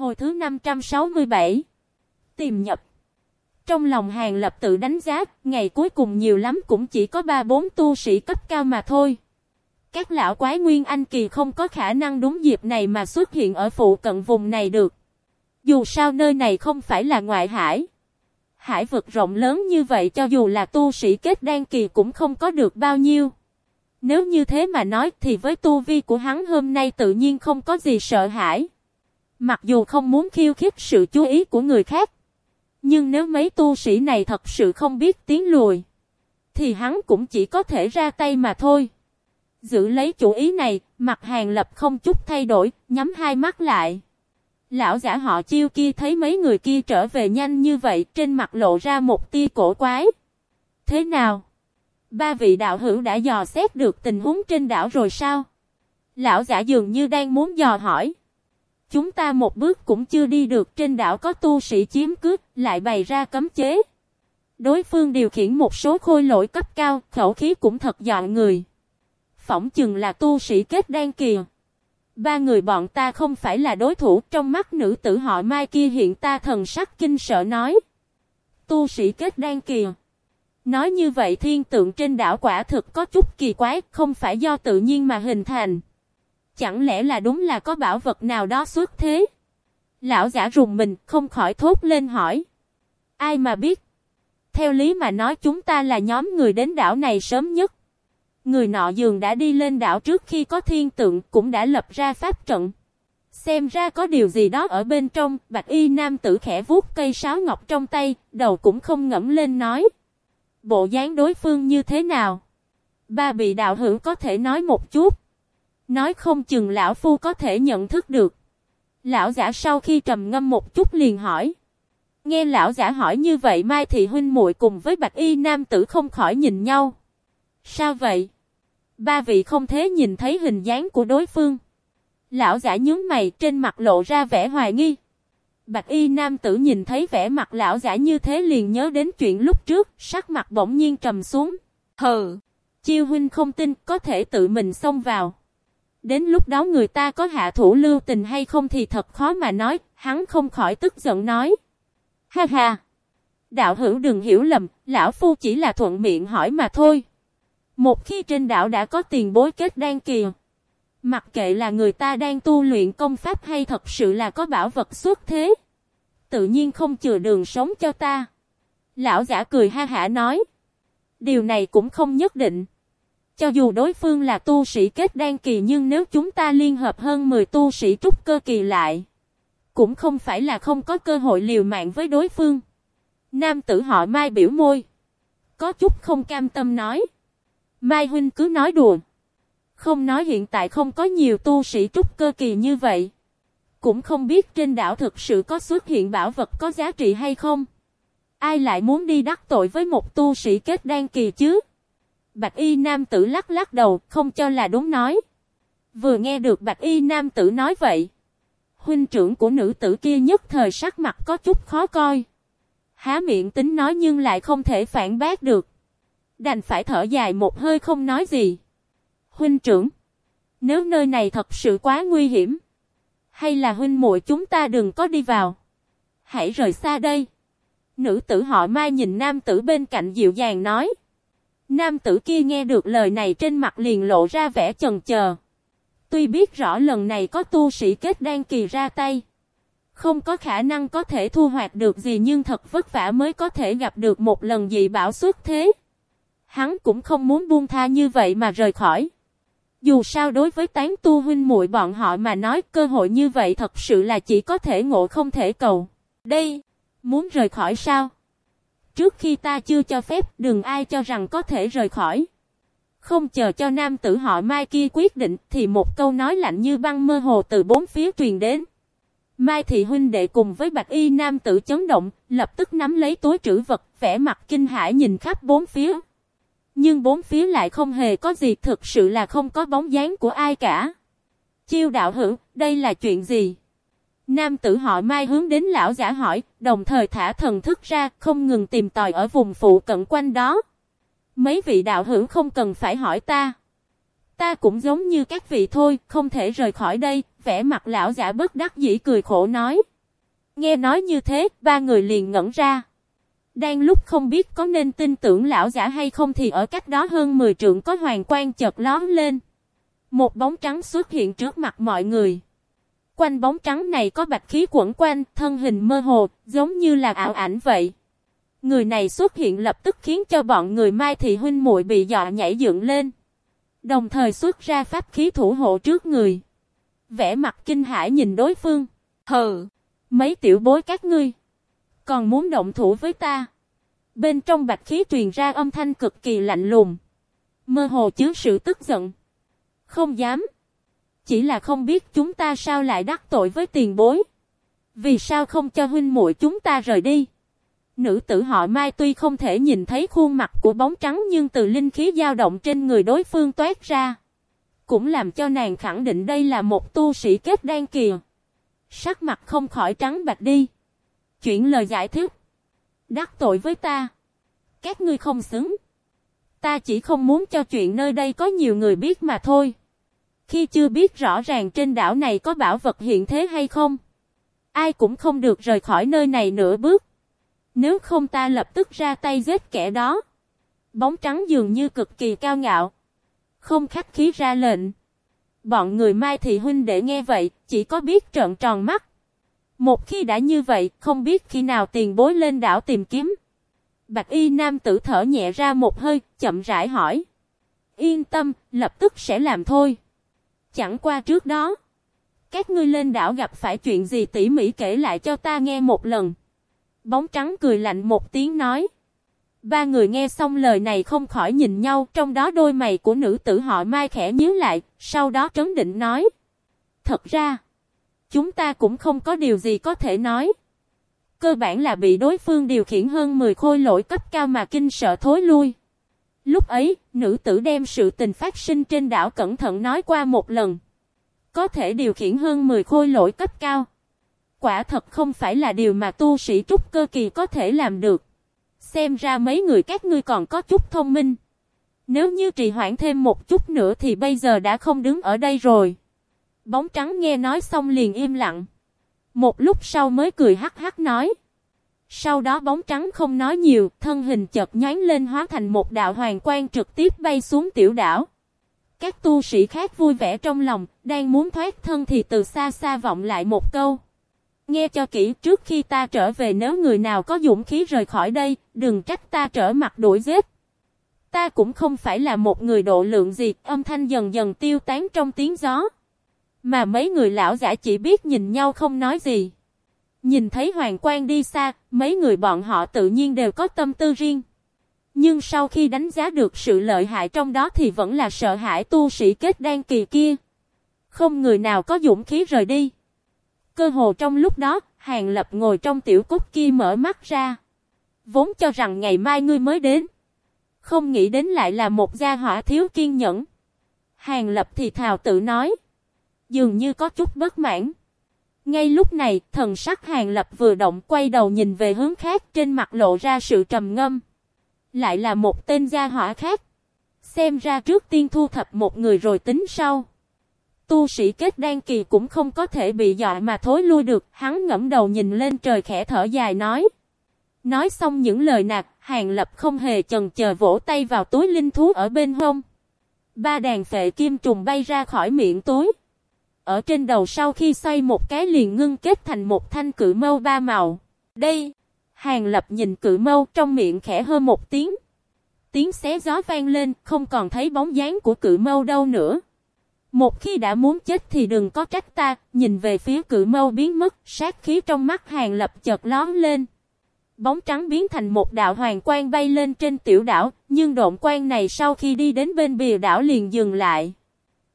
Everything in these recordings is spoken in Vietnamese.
Hồi thứ 567 Tìm nhập Trong lòng hàng lập tự đánh giá, ngày cuối cùng nhiều lắm cũng chỉ có 3-4 tu sĩ cấp cao mà thôi. Các lão quái nguyên anh kỳ không có khả năng đúng dịp này mà xuất hiện ở phụ cận vùng này được. Dù sao nơi này không phải là ngoại hải. Hải vực rộng lớn như vậy cho dù là tu sĩ kết đan kỳ cũng không có được bao nhiêu. Nếu như thế mà nói thì với tu vi của hắn hôm nay tự nhiên không có gì sợ hãi. Mặc dù không muốn khiêu khích sự chú ý của người khác. Nhưng nếu mấy tu sĩ này thật sự không biết tiến lùi. Thì hắn cũng chỉ có thể ra tay mà thôi. Giữ lấy chủ ý này, mặt hàng lập không chút thay đổi, nhắm hai mắt lại. Lão giả họ chiêu kia thấy mấy người kia trở về nhanh như vậy, trên mặt lộ ra một tia cổ quái. Thế nào? Ba vị đạo hữu đã dò xét được tình huống trên đảo rồi sao? Lão giả dường như đang muốn dò hỏi. Chúng ta một bước cũng chưa đi được trên đảo có tu sĩ chiếm cướp, lại bày ra cấm chế. Đối phương điều khiển một số khôi lỗi cấp cao, khẩu khí cũng thật dọn người. Phỏng chừng là tu sĩ kết đan kìa. Ba người bọn ta không phải là đối thủ trong mắt nữ tử họ mai kia hiện ta thần sắc kinh sợ nói. Tu sĩ kết đan kìa. Nói như vậy thiên tượng trên đảo quả thực có chút kỳ quái, không phải do tự nhiên mà hình thành. Chẳng lẽ là đúng là có bảo vật nào đó xuất thế? Lão giả rùng mình, không khỏi thốt lên hỏi. Ai mà biết? Theo lý mà nói chúng ta là nhóm người đến đảo này sớm nhất. Người nọ dường đã đi lên đảo trước khi có thiên tượng cũng đã lập ra pháp trận. Xem ra có điều gì đó ở bên trong, bạch y nam tử khẽ vuốt cây sáo ngọc trong tay, đầu cũng không ngẫm lên nói. Bộ dáng đối phương như thế nào? Ba bị đạo hữu có thể nói một chút. Nói không chừng lão phu có thể nhận thức được. Lão giả sau khi trầm ngâm một chút liền hỏi. Nghe lão giả hỏi như vậy Mai Thị Huynh muội cùng với Bạch Y Nam tử không khỏi nhìn nhau. Sao vậy? Ba vị không thế nhìn thấy hình dáng của đối phương. Lão giả nhướng mày trên mặt lộ ra vẻ hoài nghi. Bạch y nam tử nhìn thấy vẻ mặt lão giả như thế liền nhớ đến chuyện lúc trước, sắc mặt bỗng nhiên trầm xuống. Hừ, chiêu huynh không tin có thể tự mình xông vào. Đến lúc đó người ta có hạ thủ lưu tình hay không thì thật khó mà nói, hắn không khỏi tức giận nói. Ha ha, đạo hữu đừng hiểu lầm, lão phu chỉ là thuận miệng hỏi mà thôi. Một khi trên đạo đã có tiền bối kết đan kìa. Mặc kệ là người ta đang tu luyện công pháp hay thật sự là có bảo vật xuất thế. Tự nhiên không chừa đường sống cho ta. Lão giả cười ha hả nói. Điều này cũng không nhất định. Cho dù đối phương là tu sĩ kết đan kỳ nhưng nếu chúng ta liên hợp hơn 10 tu sĩ trúc cơ kỳ lại. Cũng không phải là không có cơ hội liều mạng với đối phương. Nam tử họ mai biểu môi. Có chút không cam tâm nói. Mai huynh cứ nói đùa. Không nói hiện tại không có nhiều tu sĩ trúc cơ kỳ như vậy. Cũng không biết trên đảo thực sự có xuất hiện bảo vật có giá trị hay không. Ai lại muốn đi đắc tội với một tu sĩ kết đan kỳ chứ? Bạch y nam tử lắc lắc đầu, không cho là đúng nói. Vừa nghe được bạch y nam tử nói vậy. Huynh trưởng của nữ tử kia nhất thời sắc mặt có chút khó coi. Há miệng tính nói nhưng lại không thể phản bác được. Đành phải thở dài một hơi không nói gì. Huynh trưởng. Nếu nơi này thật sự quá nguy hiểm. Hay là huynh muội chúng ta đừng có đi vào. Hãy rời xa đây. Nữ tử họ mai nhìn nam tử bên cạnh dịu dàng nói. Nam tử kia nghe được lời này trên mặt liền lộ ra vẻ chần chờ. Tuy biết rõ lần này có tu sĩ kết đan kỳ ra tay. Không có khả năng có thể thu hoạch được gì nhưng thật vất vả mới có thể gặp được một lần dị bảo xuất thế. Hắn cũng không muốn buông tha như vậy mà rời khỏi. Dù sao đối với tán tu huynh muội bọn họ mà nói cơ hội như vậy thật sự là chỉ có thể ngộ không thể cầu. Đây, muốn rời khỏi sao? Trước khi ta chưa cho phép đừng ai cho rằng có thể rời khỏi. Không chờ cho nam tử họ Mai kia quyết định thì một câu nói lạnh như băng mơ hồ từ bốn phía truyền đến. Mai thị huynh đệ cùng với bạch y nam tử chấn động, lập tức nắm lấy túi trữ vật, vẻ mặt kinh hãi nhìn khắp bốn phía. Nhưng bốn phía lại không hề có gì thực sự là không có bóng dáng của ai cả. Chiêu đạo hữu, đây là chuyện gì? Nam tử họ mai hướng đến lão giả hỏi, đồng thời thả thần thức ra, không ngừng tìm tòi ở vùng phụ cận quanh đó. Mấy vị đạo hữu không cần phải hỏi ta. Ta cũng giống như các vị thôi, không thể rời khỏi đây, vẻ mặt lão giả bất đắc dĩ cười khổ nói. Nghe nói như thế, ba người liền ngẩn ra. Đang lúc không biết có nên tin tưởng lão giả hay không thì ở cách đó hơn 10 trượng có hoàng quan chợt lóm lên. Một bóng trắng xuất hiện trước mặt mọi người. Quanh bóng trắng này có bạch khí quẩn quanh, thân hình mơ hồ, giống như là ảo ảnh vậy. Người này xuất hiện lập tức khiến cho bọn người Mai Thị huynh muội bị dọa nhảy dựng lên. Đồng thời xuất ra pháp khí thủ hộ trước người. Vẽ mặt kinh hãi nhìn đối phương. Hừ, mấy tiểu bối các ngươi. Còn muốn động thủ với ta. Bên trong bạch khí truyền ra âm thanh cực kỳ lạnh lùng. Mơ hồ chứa sự tức giận. Không dám. Chỉ là không biết chúng ta sao lại đắc tội với tiền bối. Vì sao không cho huynh muội chúng ta rời đi. Nữ tử họ Mai tuy không thể nhìn thấy khuôn mặt của bóng trắng nhưng từ linh khí dao động trên người đối phương toát ra. Cũng làm cho nàng khẳng định đây là một tu sĩ kết đan kìa. Sắc mặt không khỏi trắng bạch đi. Chuyển lời giải thích. Đắc tội với ta. Các ngươi không xứng. Ta chỉ không muốn cho chuyện nơi đây có nhiều người biết mà thôi. Khi chưa biết rõ ràng trên đảo này có bảo vật hiện thế hay không. Ai cũng không được rời khỏi nơi này nửa bước. Nếu không ta lập tức ra tay giết kẻ đó. Bóng trắng dường như cực kỳ cao ngạo. Không khách khí ra lệnh. Bọn người Mai Thị Huynh để nghe vậy, chỉ có biết trợn tròn mắt. Một khi đã như vậy, không biết khi nào tiền bối lên đảo tìm kiếm. Bạch y nam tử thở nhẹ ra một hơi, chậm rãi hỏi. Yên tâm, lập tức sẽ làm thôi. Chẳng qua trước đó. Các ngươi lên đảo gặp phải chuyện gì tỉ mỉ kể lại cho ta nghe một lần. Bóng trắng cười lạnh một tiếng nói. Ba người nghe xong lời này không khỏi nhìn nhau, trong đó đôi mày của nữ tử họ Mai khẽ nhíu lại, sau đó trấn định nói. Thật ra, chúng ta cũng không có điều gì có thể nói. Cơ bản là bị đối phương điều khiển hơn 10 khôi lỗi cấp cao mà kinh sợ thối lui. Lúc ấy, nữ tử đem sự tình phát sinh trên đảo cẩn thận nói qua một lần. Có thể điều khiển hơn 10 khôi lỗi cấp cao. Quả thật không phải là điều mà tu sĩ trúc cơ kỳ có thể làm được. Xem ra mấy người các ngươi còn có chút thông minh. Nếu như trì hoãn thêm một chút nữa thì bây giờ đã không đứng ở đây rồi. Bóng trắng nghe nói xong liền im lặng. Một lúc sau mới cười hắc hắc nói. Sau đó bóng trắng không nói nhiều, thân hình chợt nhánh lên hóa thành một đạo hoàng quang trực tiếp bay xuống tiểu đảo. Các tu sĩ khác vui vẻ trong lòng, đang muốn thoát thân thì từ xa xa vọng lại một câu. Nghe cho kỹ trước khi ta trở về nếu người nào có dũng khí rời khỏi đây, đừng trách ta trở mặt đuổi giết. Ta cũng không phải là một người độ lượng gì, âm thanh dần dần tiêu tán trong tiếng gió. Mà mấy người lão giả chỉ biết nhìn nhau không nói gì. Nhìn thấy hoàng quan đi xa, mấy người bọn họ tự nhiên đều có tâm tư riêng. Nhưng sau khi đánh giá được sự lợi hại trong đó thì vẫn là sợ hãi tu sĩ kết đan kỳ kia. Không người nào có dũng khí rời đi. Cơ hồ trong lúc đó, Hàng Lập ngồi trong tiểu cúc kia mở mắt ra. Vốn cho rằng ngày mai ngươi mới đến. Không nghĩ đến lại là một gia hỏa thiếu kiên nhẫn. Hàng Lập thì thào tự nói. Dường như có chút bất mãn. Ngay lúc này, thần sắc Hàng Lập vừa động quay đầu nhìn về hướng khác trên mặt lộ ra sự trầm ngâm. Lại là một tên gia hỏa khác. Xem ra trước tiên thu thập một người rồi tính sau. Tu sĩ kết đan kỳ cũng không có thể bị dọa mà thối lui được, hắn ngẫm đầu nhìn lên trời khẽ thở dài nói. Nói xong những lời nạt, hàng lập không hề chần chờ vỗ tay vào túi linh thú ở bên hông. Ba đàn phệ kim trùng bay ra khỏi miệng túi. Ở trên đầu sau khi xoay một cái liền ngưng kết thành một thanh cự mâu ba màu. Đây, hàng lập nhìn cự mâu trong miệng khẽ hơn một tiếng. Tiếng xé gió vang lên, không còn thấy bóng dáng của cự mâu đâu nữa. Một khi đã muốn chết thì đừng có trách ta, nhìn về phía cự mâu biến mất, sát khí trong mắt hàng lập chợt lón lên. Bóng trắng biến thành một đạo hoàng quang bay lên trên tiểu đảo, nhưng độn quang này sau khi đi đến bên bìa đảo liền dừng lại.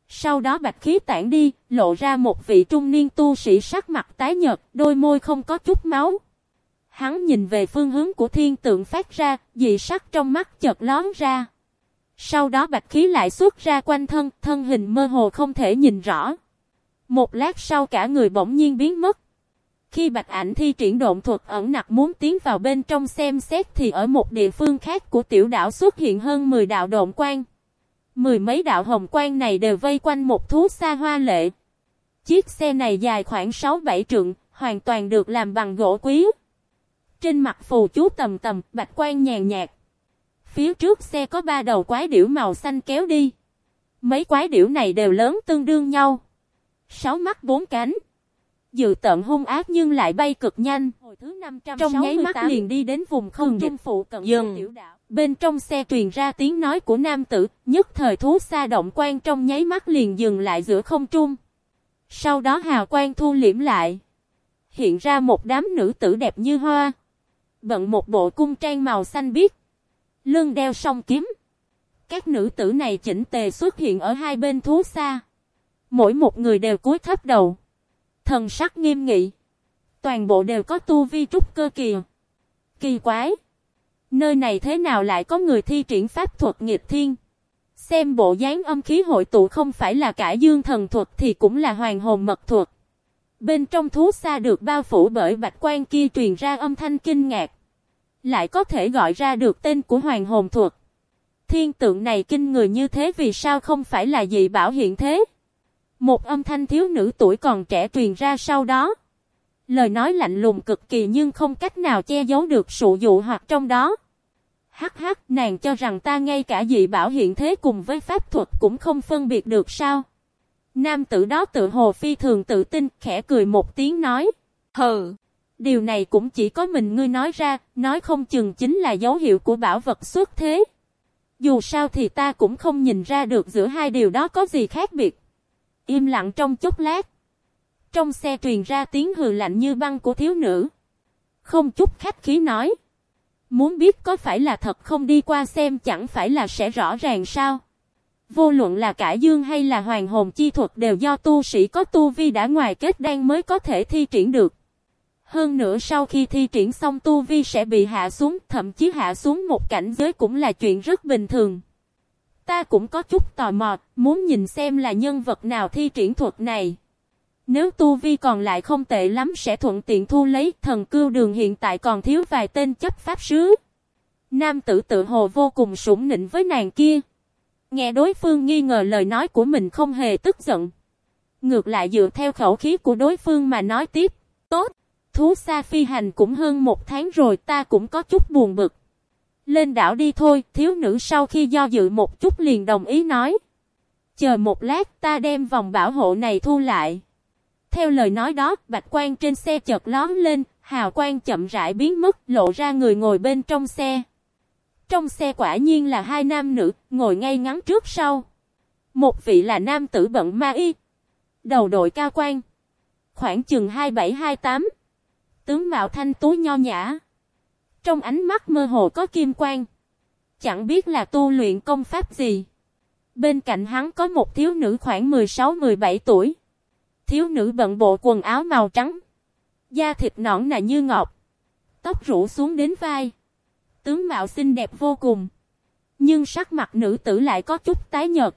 Sau đó bạch khí tản đi, lộ ra một vị trung niên tu sĩ sắc mặt tái nhợt, đôi môi không có chút máu. Hắn nhìn về phương hướng của thiên tượng phát ra, dị sắc trong mắt chợt lón ra. Sau đó bạch khí lại xuất ra quanh thân, thân hình mơ hồ không thể nhìn rõ. Một lát sau cả người bỗng nhiên biến mất. Khi bạch ảnh thi triển độn thuật ẩn nặc muốn tiến vào bên trong xem xét thì ở một địa phương khác của tiểu đảo xuất hiện hơn 10 đạo độn quang. Mười mấy đạo hồng quang này đều vây quanh một thú xa hoa lệ. Chiếc xe này dài khoảng 6-7 trượng, hoàn toàn được làm bằng gỗ quý. Trên mặt phù chú tầm tầm, bạch quan nhàn nhạt. Phía trước xe có ba đầu quái điểu màu xanh kéo đi. Mấy quái điểu này đều lớn tương đương nhau. Sáu mắt bốn cánh. Dự tận hung ác nhưng lại bay cực nhanh. Trong nháy mắt liền đi đến vùng không trung phụ cận dừng. Tiểu đạo. Bên trong xe truyền ra tiếng nói của nam tử, nhất thời thú xa động quan trong nháy mắt liền dừng lại giữa không trung. Sau đó hào quang thu liễm lại. Hiện ra một đám nữ tử đẹp như hoa. Bận một bộ cung trang màu xanh biếc. Lưng đeo song kiếm. Các nữ tử này chỉnh tề xuất hiện ở hai bên thú xa. Mỗi một người đều cúi thấp đầu. Thần sắc nghiêm nghị. Toàn bộ đều có tu vi trúc cơ kỳ. Kỳ quái. Nơi này thế nào lại có người thi triển pháp thuật nghịch thiên? Xem bộ dáng âm khí hội tụ không phải là cả dương thần thuật thì cũng là hoàng hồn mật thuật. Bên trong thú xa được bao phủ bởi bạch quan kia truyền ra âm thanh kinh ngạc. Lại có thể gọi ra được tên của hoàng hồn thuật. Thiên tượng này kinh người như thế vì sao không phải là dị bảo hiện thế? Một âm thanh thiếu nữ tuổi còn trẻ truyền ra sau đó. Lời nói lạnh lùng cực kỳ nhưng không cách nào che giấu được sự dụ hoặc trong đó. Hắc hắc, nàng cho rằng ta ngay cả dị bảo hiện thế cùng với pháp thuật cũng không phân biệt được sao? Nam tử đó tự hồ phi thường tự tin, khẽ cười một tiếng nói. Hừ, điều này cũng chỉ có mình ngươi nói ra, nói không chừng chính là dấu hiệu của bảo vật xuất thế. Dù sao thì ta cũng không nhìn ra được giữa hai điều đó có gì khác biệt. Im lặng trong chốc lát. Trong xe truyền ra tiếng hừ lạnh như băng của thiếu nữ. Không chút khách khí nói. Muốn biết có phải là thật không đi qua xem chẳng phải là sẽ rõ ràng sao. Vô luận là cả dương hay là hoàng hồn chi thuật đều do tu sĩ có tu vi đã ngoài kết đan mới có thể thi triển được. Hơn nữa sau khi thi triển xong tu vi sẽ bị hạ xuống, thậm chí hạ xuống một cảnh giới cũng là chuyện rất bình thường. Ta cũng có chút tò mò, muốn nhìn xem là nhân vật nào thi triển thuật này. Nếu tu vi còn lại không tệ lắm sẽ thuận tiện thu lấy thần cưu đường hiện tại còn thiếu vài tên chấp pháp sứ. Nam tử tự hồ vô cùng sủng nịnh với nàng kia. Nghe đối phương nghi ngờ lời nói của mình không hề tức giận. Ngược lại dựa theo khẩu khí của đối phương mà nói tiếp. Tốt, thú xa phi hành cũng hơn một tháng rồi ta cũng có chút buồn bực. Lên đảo đi thôi, thiếu nữ sau khi do dự một chút liền đồng ý nói. Chờ một lát ta đem vòng bảo hộ này thu lại. Theo lời nói đó, bạch quan trên xe chợt lóm lên, hào quang chậm rãi biến mất, lộ ra người ngồi bên trong xe. Trong xe quả nhiên là hai nam nữ, ngồi ngay ngắn trước sau. Một vị là nam tử bận ma y. Đầu đội cao quan. Khoảng chừng 27-28. Tướng mạo thanh tú nho nhã. Trong ánh mắt mơ hồ có kim quang. Chẳng biết là tu luyện công pháp gì. Bên cạnh hắn có một thiếu nữ khoảng 16-17 tuổi. Thiếu nữ bận bộ quần áo màu trắng. Da thịt nõn nà như ngọc. Tóc rủ xuống đến vai. Tướng mạo xinh đẹp vô cùng. Nhưng sắc mặt nữ tử lại có chút tái nhợt.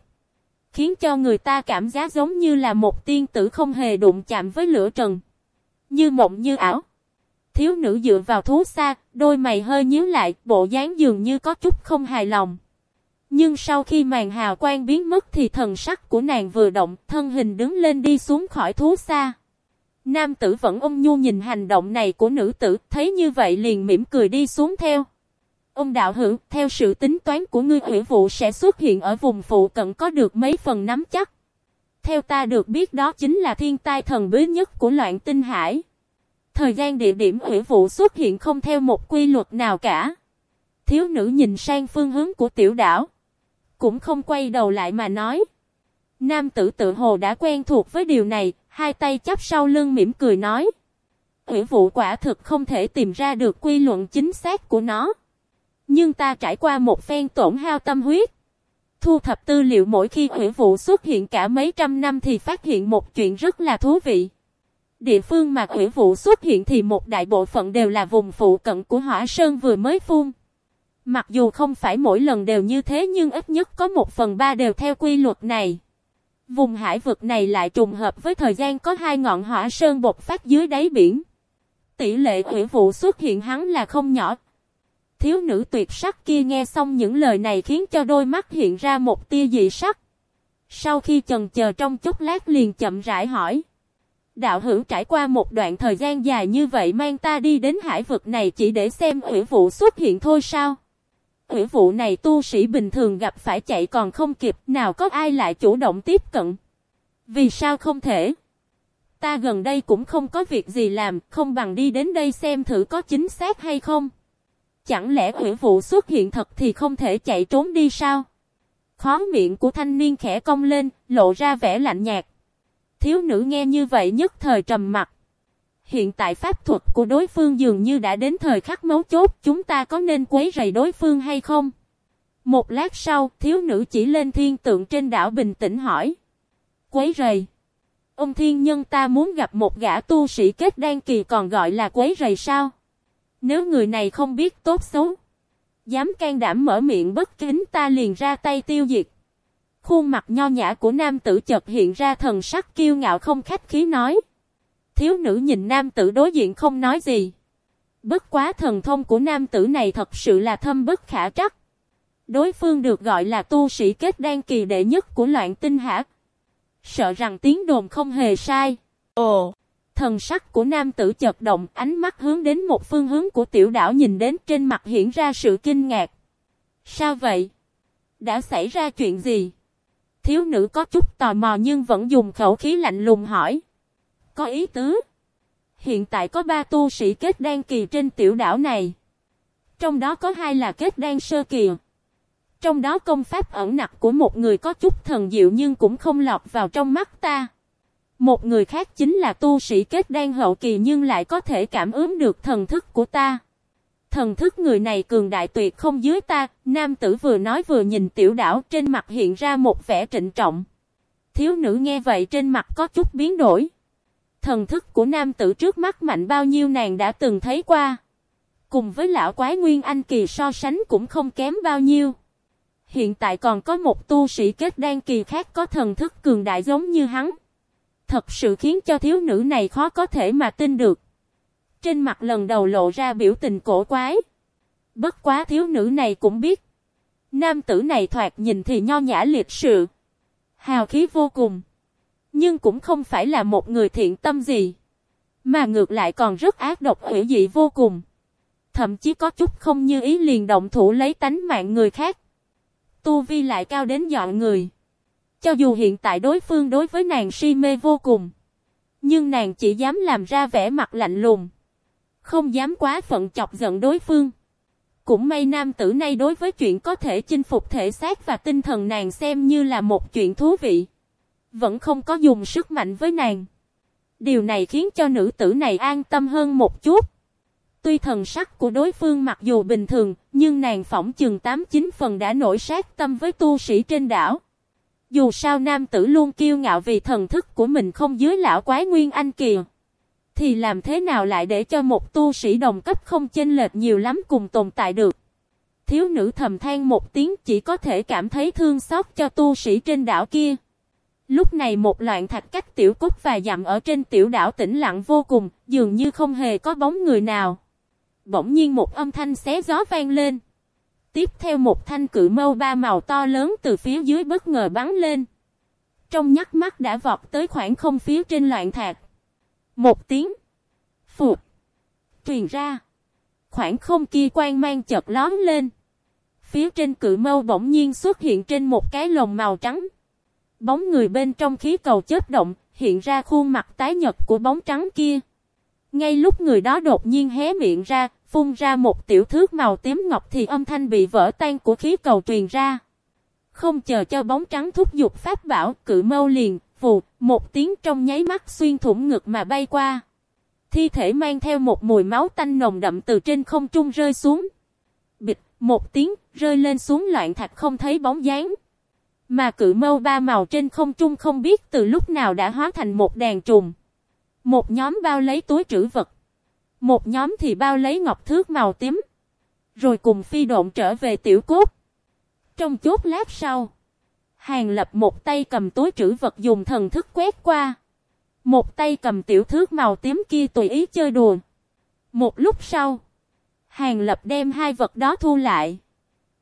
Khiến cho người ta cảm giác giống như là một tiên tử không hề đụng chạm với lửa trần. Như mộng như ảo. Thiếu nữ dựa vào thú xa, đôi mày hơi nhíu lại, bộ dáng dường như có chút không hài lòng. Nhưng sau khi màn hào quang biến mất thì thần sắc của nàng vừa động, thân hình đứng lên đi xuống khỏi thú xa. Nam tử vẫn ôm nhu nhìn hành động này của nữ tử, thấy như vậy liền mỉm cười đi xuống theo. Ông đạo hữu, theo sự tính toán của ngươi hủy vụ sẽ xuất hiện ở vùng phụ cận có được mấy phần nắm chắc. Theo ta được biết đó chính là thiên tai thần bí nhất của loạn tinh hải. Thời gian địa điểm hủy vụ xuất hiện không theo một quy luật nào cả. Thiếu nữ nhìn sang phương hướng của tiểu đảo cũng không quay đầu lại mà nói. Nam tử tự hồ đã quen thuộc với điều này, hai tay chắp sau lưng mỉm cười nói. huyễn vụ quả thực không thể tìm ra được quy luận chính xác của nó. Nhưng ta trải qua một phen tổn hao tâm huyết. Thu thập tư liệu mỗi khi huyễn vụ xuất hiện cả mấy trăm năm thì phát hiện một chuyện rất là thú vị. Địa phương mà huyễn vụ xuất hiện thì một đại bộ phận đều là vùng phụ cận của hỏa sơn vừa mới phun. Mặc dù không phải mỗi lần đều như thế nhưng ít nhất có một phần ba đều theo quy luật này. Vùng hải vực này lại trùng hợp với thời gian có hai ngọn hỏa sơn bột phát dưới đáy biển. Tỷ lệ hủy vụ xuất hiện hắn là không nhỏ. Thiếu nữ tuyệt sắc kia nghe xong những lời này khiến cho đôi mắt hiện ra một tia dị sắc. Sau khi chần chờ trong chốc lát liền chậm rãi hỏi. Đạo hữu trải qua một đoạn thời gian dài như vậy mang ta đi đến hải vực này chỉ để xem ủy vụ xuất hiện thôi sao? Ủy vụ này tu sĩ bình thường gặp phải chạy còn không kịp, nào có ai lại chủ động tiếp cận? Vì sao không thể? Ta gần đây cũng không có việc gì làm, không bằng đi đến đây xem thử có chính xác hay không. Chẳng lẽ ủy vụ xuất hiện thật thì không thể chạy trốn đi sao? Khó miệng của thanh niên khẽ cong lên, lộ ra vẻ lạnh nhạt. Thiếu nữ nghe như vậy nhất thời trầm mặt. Hiện tại pháp thuật của đối phương dường như đã đến thời khắc mấu chốt, chúng ta có nên quấy rầy đối phương hay không? Một lát sau, thiếu nữ chỉ lên thiên tượng trên đảo bình tĩnh hỏi. Quấy rầy. Ông thiên nhân ta muốn gặp một gã tu sĩ kết đan kỳ còn gọi là quấy rầy sao? Nếu người này không biết tốt xấu, dám can đảm mở miệng bất kính ta liền ra tay tiêu diệt. Khuôn mặt nho nhã của nam tử chợt hiện ra thần sắc kiêu ngạo không khách khí nói. Thiếu nữ nhìn nam tử đối diện không nói gì. Bất quá thần thông của nam tử này thật sự là thâm bất khả trắc. Đối phương được gọi là tu sĩ kết đan kỳ đệ nhất của loạn tinh hả? Sợ rằng tiếng đồn không hề sai. Ồ! Thần sắc của nam tử chợt động, ánh mắt hướng đến một phương hướng của tiểu đảo nhìn đến trên mặt hiện ra sự kinh ngạc. Sao vậy? Đã xảy ra chuyện gì? Thiếu nữ có chút tò mò nhưng vẫn dùng khẩu khí lạnh lùng hỏi. Có ý tứ. Hiện tại có ba tu sĩ kết đan kỳ trên tiểu đảo này. Trong đó có hai là kết đan sơ kỳ. Trong đó công pháp ẩn nặc của một người có chút thần diệu nhưng cũng không lọt vào trong mắt ta. Một người khác chính là tu sĩ kết đan hậu kỳ nhưng lại có thể cảm ứng được thần thức của ta. Thần thức người này cường đại tuyệt không dưới ta, nam tử vừa nói vừa nhìn tiểu đảo trên mặt hiện ra một vẻ trịnh trọng. Thiếu nữ nghe vậy trên mặt có chút biến đổi. Thần thức của nam tử trước mắt mạnh bao nhiêu nàng đã từng thấy qua. Cùng với lão quái nguyên anh kỳ so sánh cũng không kém bao nhiêu. Hiện tại còn có một tu sĩ kết đan kỳ khác có thần thức cường đại giống như hắn. Thật sự khiến cho thiếu nữ này khó có thể mà tin được. Trên mặt lần đầu lộ ra biểu tình cổ quái. Bất quá thiếu nữ này cũng biết. Nam tử này thoạt nhìn thì nho nhã liệt sự. Hào khí vô cùng. Nhưng cũng không phải là một người thiện tâm gì. Mà ngược lại còn rất ác độc hữu dị vô cùng. Thậm chí có chút không như ý liền động thủ lấy tánh mạng người khác. Tu vi lại cao đến dọn người. Cho dù hiện tại đối phương đối với nàng si mê vô cùng. Nhưng nàng chỉ dám làm ra vẻ mặt lạnh lùng. Không dám quá phận chọc giận đối phương. Cũng may nam tử này đối với chuyện có thể chinh phục thể xác và tinh thần nàng xem như là một chuyện thú vị. Vẫn không có dùng sức mạnh với nàng. Điều này khiến cho nữ tử này an tâm hơn một chút. Tuy thần sắc của đối phương mặc dù bình thường, nhưng nàng phỏng chừng 89 phần đã nổi sát tâm với tu sĩ trên đảo. Dù sao nam tử luôn kiêu ngạo vì thần thức của mình không dưới lão quái nguyên anh kìa. Thì làm thế nào lại để cho một tu sĩ đồng cấp không chênh lệch nhiều lắm cùng tồn tại được. Thiếu nữ thầm than một tiếng chỉ có thể cảm thấy thương xót cho tu sĩ trên đảo kia. Lúc này một loạn thạch cách tiểu cúc và dặm ở trên tiểu đảo tĩnh lặng vô cùng, dường như không hề có bóng người nào. Bỗng nhiên một âm thanh xé gió vang lên. Tiếp theo một thanh cự mâu ba màu to lớn từ phía dưới bất ngờ bắn lên. Trong nhắc mắt đã vọt tới khoảng không phía trên loạn thạch. Một tiếng. Phụt. Truyền ra. Khoảng không kia quang mang chợt lóm lên. Phía trên cự mâu bỗng nhiên xuất hiện trên một cái lồng màu trắng. Bóng người bên trong khí cầu chớp động, hiện ra khuôn mặt tái nhật của bóng trắng kia. Ngay lúc người đó đột nhiên hé miệng ra, phun ra một tiểu thước màu tím ngọc thì âm thanh bị vỡ tan của khí cầu truyền ra. Không chờ cho bóng trắng thúc giục pháp bảo, cự mâu liền, vù, một tiếng trong nháy mắt xuyên thủng ngực mà bay qua. Thi thể mang theo một mùi máu tanh nồng đậm từ trên không trung rơi xuống. Bịch, một tiếng, rơi lên xuống loạn thạch không thấy bóng dáng. Mà cự mâu ba màu trên không trung không biết từ lúc nào đã hóa thành một đàn trùng. Một nhóm bao lấy túi trữ vật. Một nhóm thì bao lấy ngọc thước màu tím. Rồi cùng phi độn trở về tiểu cốt. Trong chốt lát sau. Hàng lập một tay cầm túi trữ vật dùng thần thức quét qua. Một tay cầm tiểu thước màu tím kia tùy ý chơi đùa. Một lúc sau. Hàng lập đem hai vật đó thu lại.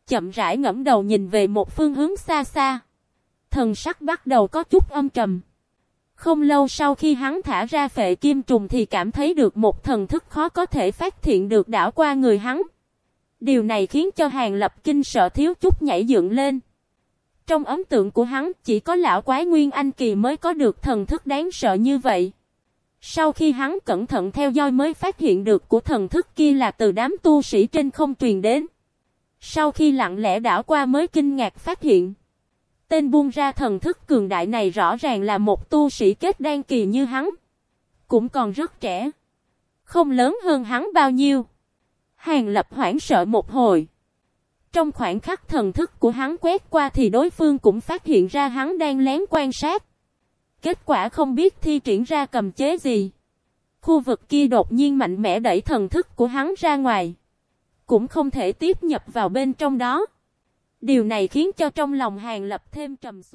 Chậm rãi ngẫm đầu nhìn về một phương hướng xa xa. Thần sắc bắt đầu có chút âm trầm. Không lâu sau khi hắn thả ra phệ kim trùng thì cảm thấy được một thần thức khó có thể phát hiện được đảo qua người hắn. Điều này khiến cho hàng lập kinh sợ thiếu chút nhảy dựng lên. Trong ấn tượng của hắn, chỉ có lão quái Nguyên Anh Kỳ mới có được thần thức đáng sợ như vậy. Sau khi hắn cẩn thận theo dõi mới phát hiện được của thần thức kia là từ đám tu sĩ trên không truyền đến. Sau khi lặng lẽ đảo qua mới kinh ngạc phát hiện. Tên buông ra thần thức cường đại này rõ ràng là một tu sĩ kết đan kỳ như hắn. Cũng còn rất trẻ. Không lớn hơn hắn bao nhiêu. Hàng lập hoảng sợ một hồi. Trong khoảnh khắc thần thức của hắn quét qua thì đối phương cũng phát hiện ra hắn đang lén quan sát. Kết quả không biết thi triển ra cầm chế gì. Khu vực kia đột nhiên mạnh mẽ đẩy thần thức của hắn ra ngoài. Cũng không thể tiếp nhập vào bên trong đó. Điều này khiến cho trong lòng hàng lập thêm trầm xuống.